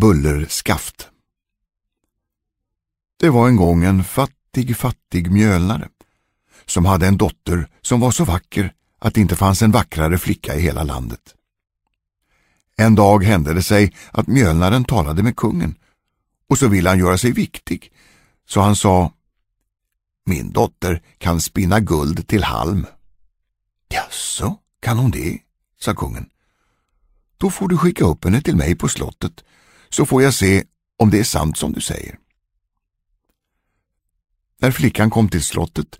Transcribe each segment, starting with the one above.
Bullerskaft Det var en gång en fattig, fattig mjölnare som hade en dotter som var så vacker att det inte fanns en vackrare flicka i hela landet. En dag hände det sig att mjölnaren talade med kungen och så ville han göra sig viktig, så han sa Min dotter kan spinna guld till halm. Jaså, kan hon det? sa kungen. Då får du skicka upp henne till mig på slottet så får jag se om det är sant som du säger. När flickan kom till slottet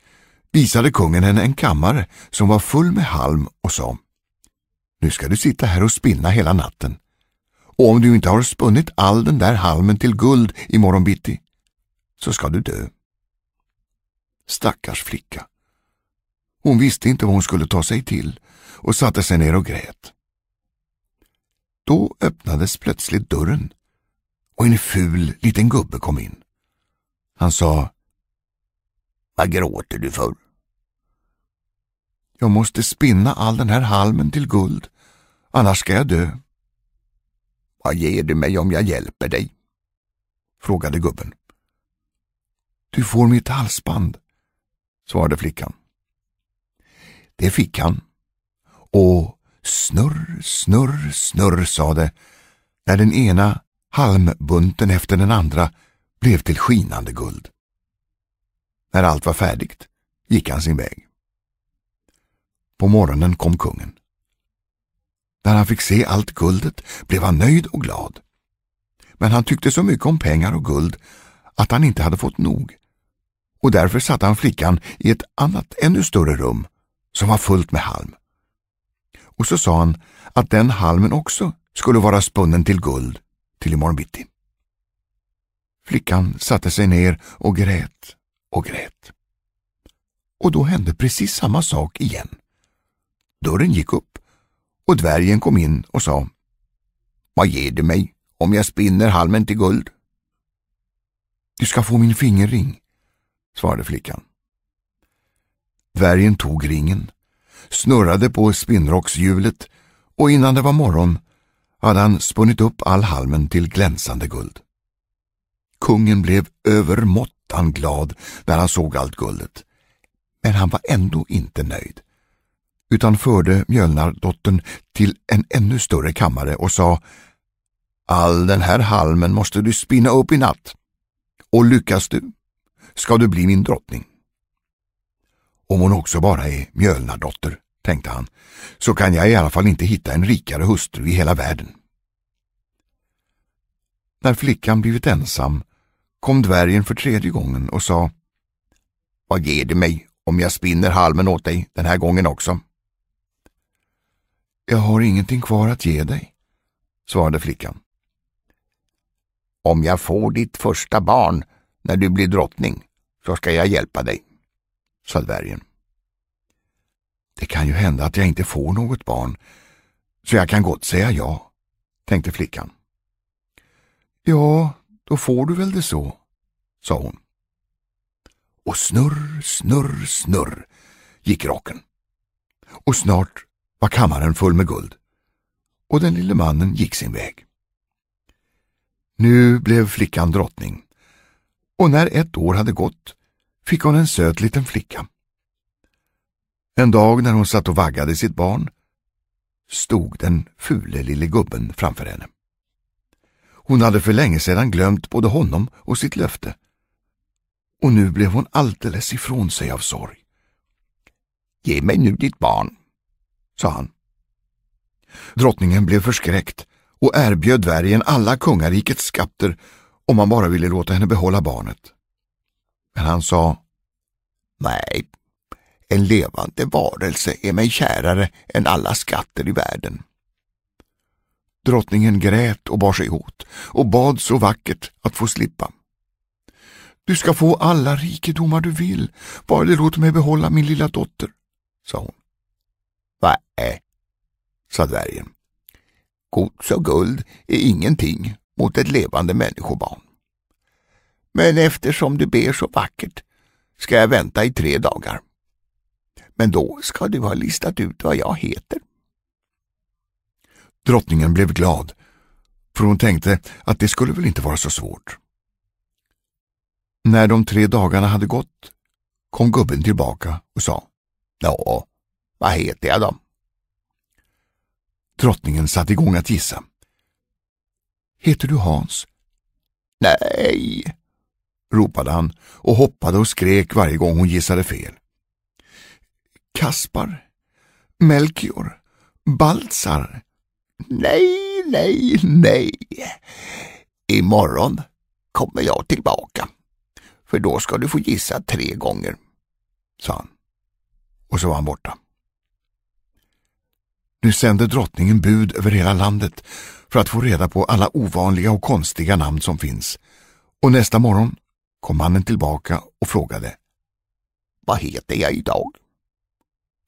visade kungen henne en kammare som var full med halm och sa Nu ska du sitta här och spinna hela natten. Och om du inte har spunnit all den där halmen till guld i morgonbitti så ska du dö. Stackars flicka. Hon visste inte vad hon skulle ta sig till och satte sig ner och grät. Då öppnades plötsligt dörren och en ful liten gubbe kom in. Han sa Vad gråter du för? Jag måste spinna all den här halmen till guld, annars ska jag dö. Vad ger du mig om jag hjälper dig? frågade gubben. Du får mitt halsband, svarade flickan. Det fick han. Och snurr, snurr, snurr sade när den ena halmbunten efter den andra blev till skinande guld. När allt var färdigt gick han sin väg. På morgonen kom kungen. När han fick se allt guldet blev han nöjd och glad. Men han tyckte så mycket om pengar och guld att han inte hade fått nog. Och därför satte han flickan i ett annat, ännu större rum som var fullt med halm. Och så sa han att den halmen också skulle vara spunnen till guld till imorgon bitti. Flickan satte sig ner och grät och grät. Och då hände precis samma sak igen. Dörren gick upp och dvärgen kom in och sa Vad ger du mig om jag spinner halmen till guld? Du ska få min fingerring, svarade flickan. Dvärgen tog ringen, snurrade på spinnrockshjulet och innan det var morgon hade han spunnit upp all halmen till glänsande guld. Kungen blev övermåttan glad när han såg allt guldet, men han var ändå inte nöjd utan förde mjölnardottern till en ännu större kammare och sa All den här halmen måste du spinna upp i natt. Och lyckas du ska du bli min drottning. Om hon också bara är mjölnardotter, tänkte han, så kan jag i alla fall inte hitta en rikare hustru i hela världen. När flickan blivit ensam kom dvärgen för tredje gången och sa Vad ger det mig om jag spinner halmen åt dig den här gången också? Jag har ingenting kvar att ge dig, svarade flickan. Om jag får ditt första barn när du blir drottning så ska jag hjälpa dig, sa dvärgen. Det kan ju hända att jag inte får något barn, så jag kan gott säga ja, tänkte flickan. Ja, då får du väl det så, sa hon. Och snurr, snurr, snurr gick rocken. Och snart var kammaren full med guld och den lille mannen gick sin väg. Nu blev flickan drottning och när ett år hade gått fick hon en söt liten flicka. En dag när hon satt och vaggade sitt barn stod den fule lille gubben framför henne. Hon hade för länge sedan glömt både honom och sitt löfte. Och nu blev hon alldeles ifrån sig av sorg. Ge mig nu ditt barn, sa han. Drottningen blev förskräckt och erbjöd dvärgen alla kungarikets skatter om han bara ville låta henne behålla barnet. Men han sa Nej, en levande varelse är mig kärare än alla skatter i världen. Drottningen grät och bar sig åt och bad så vackert att få slippa. Du ska få alla rikedomar du vill, bara du låter mig behålla min lilla dotter, sa hon. Nej, sa dvärgen. Gods och guld är ingenting mot ett levande människobarn. Men eftersom du ber så vackert ska jag vänta i tre dagar. Men då ska du ha listat ut vad jag heter. Drottningen blev glad, för hon tänkte att det skulle väl inte vara så svårt. När de tre dagarna hade gått kom gubben tillbaka och sa Ja, vad heter jag då? Drottningen satte igång att gissa. Heter du Hans? Nej, ropade han och hoppade och skrek varje gång hon gissade fel. Kaspar? Melchior? Baltzar? Nej, nej, nej. Imorgon kommer jag tillbaka. För då ska du få gissa tre gånger, sa han. Och så var han borta. Nu sände drottningen bud över hela landet för att få reda på alla ovanliga och konstiga namn som finns. Och nästa morgon kom mannen tillbaka och frågade Vad heter jag idag?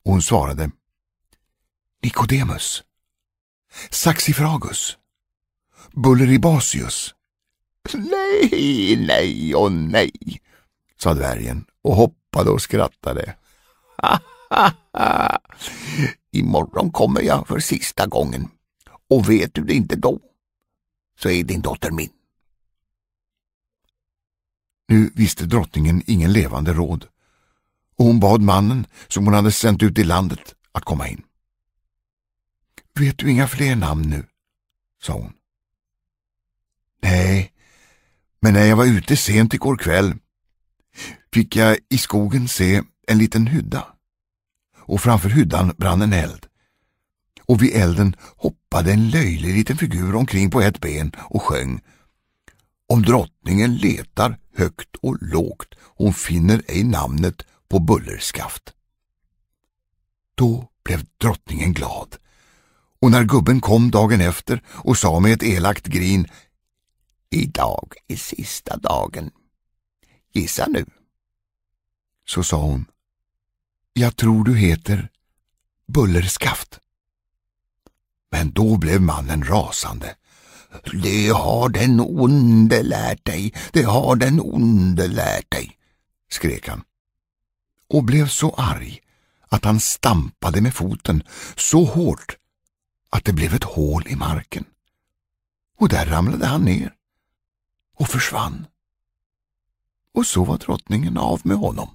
Och hon svarade Nikodemus, Saxifragus, Bulleribasius. Nej, nej och nej, sa dvärgen och hoppade och skrattade. Imorgon kommer jag för sista gången och vet du det inte då så är din dotter min. Nu visste drottningen ingen levande råd och hon bad mannen som hon hade sänt ut i landet att komma in. Vet du inga fler namn nu? sa hon. Nej, men när jag var ute sent igår kväll fick jag i skogen se en liten hydda och framför hyddan brann en eld. Och vid elden hoppade en löjlig liten figur omkring på ett ben och sjöng Om drottningen letar högt och lågt hon finner ej namnet på bullerskaft. Då blev drottningen glad och när gubben kom dagen efter och sa med ett elakt grin Idag är sista dagen. Gissa nu. Så sa hon Jag tror du heter Bullerskaft. Men då blev mannen rasande. Det har den onde lärt dig, det har den onde lärt dig, skrek han. Och blev så arg att han stampade med foten så hårt att det blev ett hål i marken. Och där ramlade han ner och försvann. Och så var drottningen av med honom.